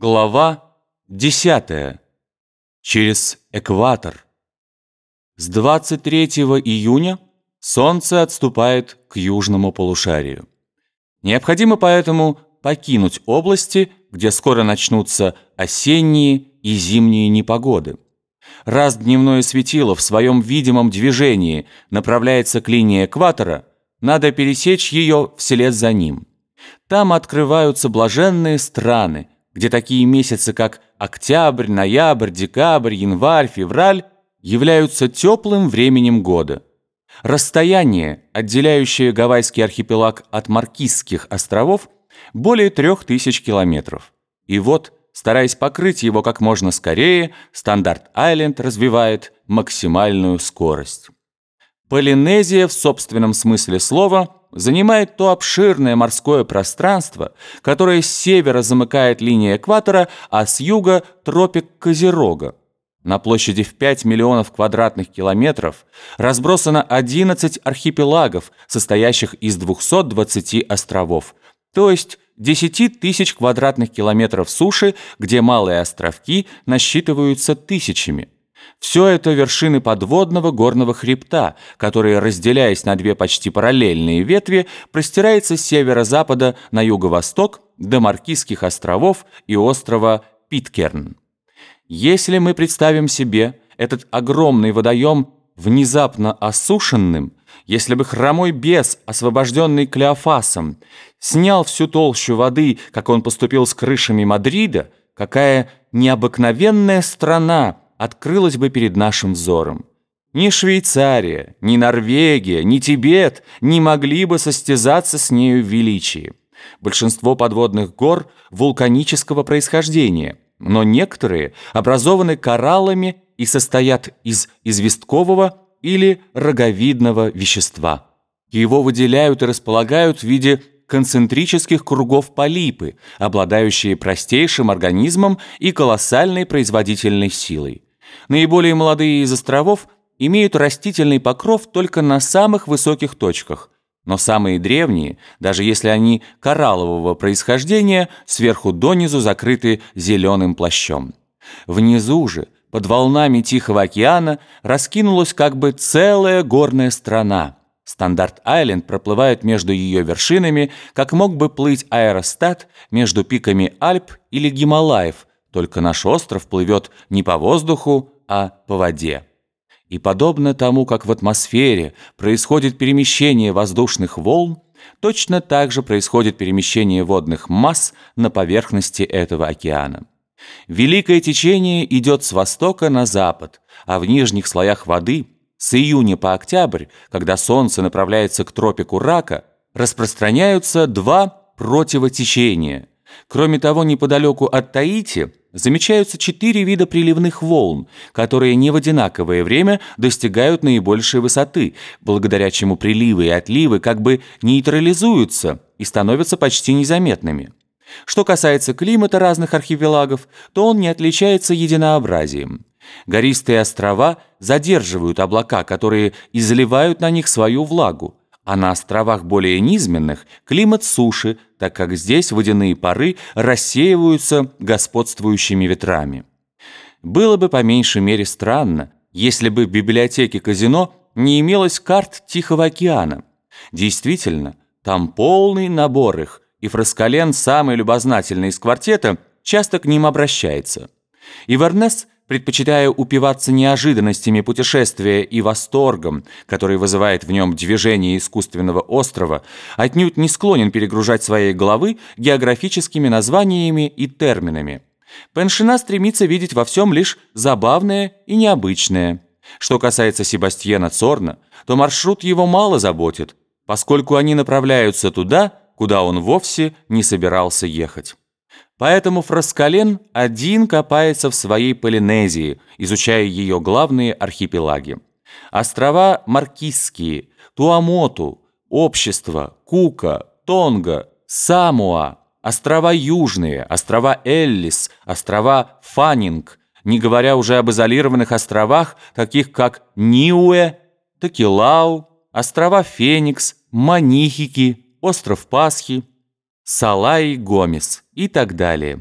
Глава 10. Через экватор. С 23 июня Солнце отступает к южному полушарию. Необходимо поэтому покинуть области, где скоро начнутся осенние и зимние непогоды. Раз дневное светило в своем видимом движении направляется к линии экватора, надо пересечь ее вслед за ним. Там открываются блаженные страны – где такие месяцы, как октябрь, ноябрь, декабрь, январь, февраль, являются теплым временем года. Расстояние, отделяющее Гавайский архипелаг от Маркизских островов, более трех тысяч километров. И вот, стараясь покрыть его как можно скорее, Стандарт-Айленд развивает максимальную скорость. Полинезия в собственном смысле слова – занимает то обширное морское пространство, которое с севера замыкает линия экватора, а с юга – тропик Козерога. На площади в 5 миллионов квадратных километров разбросано 11 архипелагов, состоящих из 220 островов, то есть 10 тысяч квадратных километров суши, где малые островки насчитываются тысячами. Все это вершины подводного горного хребта, который, разделяясь на две почти параллельные ветви, простирается с северо-запада на юго-восток до Маркизских островов и острова Питкерн. Если мы представим себе этот огромный водоем внезапно осушенным, если бы хромой бес, освобожденный Клеофасом, снял всю толщу воды, как он поступил с крышами Мадрида, какая необыкновенная страна – открылась бы перед нашим взором. Ни Швейцария, ни Норвегия, ни Тибет не могли бы состязаться с нею в величии. Большинство подводных гор вулканического происхождения, но некоторые образованы кораллами и состоят из известкового или роговидного вещества. Его выделяют и располагают в виде концентрических кругов полипы, обладающие простейшим организмом и колоссальной производительной силой. Наиболее молодые из островов имеют растительный покров только на самых высоких точках, но самые древние, даже если они кораллового происхождения, сверху донизу закрыты зеленым плащом. Внизу же, под волнами Тихого океана, раскинулась как бы целая горная страна. Стандарт-Айленд проплывает между ее вершинами, как мог бы плыть аэростат между пиками Альп или Гималаев, только наш остров плывет не по воздуху, а по воде. И подобно тому, как в атмосфере происходит перемещение воздушных волн, точно так же происходит перемещение водных масс на поверхности этого океана. Великое течение идет с востока на запад, а в нижних слоях воды с июня по октябрь, когда солнце направляется к тропику рака, распространяются два противотечения – Кроме того, неподалеку от Таити замечаются четыре вида приливных волн, которые не в одинаковое время достигают наибольшей высоты, благодаря чему приливы и отливы как бы нейтрализуются и становятся почти незаметными. Что касается климата разных архипелагов, то он не отличается единообразием. Гористые острова задерживают облака, которые изливают на них свою влагу, а на островах более низменных климат суши, так как здесь водяные пары рассеиваются господствующими ветрами. Было бы по меньшей мере странно, если бы в библиотеке казино не имелось карт Тихого океана. Действительно, там полный набор их, и Фраскален, самый любознательный из квартета, часто к ним обращается. И предпочитая упиваться неожиданностями путешествия и восторгом, который вызывает в нем движение искусственного острова, отнюдь не склонен перегружать своей головы географическими названиями и терминами. Пеншина стремится видеть во всем лишь забавное и необычное. Что касается Себастьена Цорна, то маршрут его мало заботит, поскольку они направляются туда, куда он вовсе не собирался ехать. Поэтому Фраскален один копается в своей Полинезии, изучая ее главные архипелаги. Острова Маркизские, Туамоту, Общество, Кука, Тонга, Самуа, острова Южные, острова Эллис, острова Фаннинг, не говоря уже об изолированных островах, таких как Ниуэ, Такилау, острова Феникс, Манихики, остров Пасхи, Салай Гомес и так далее.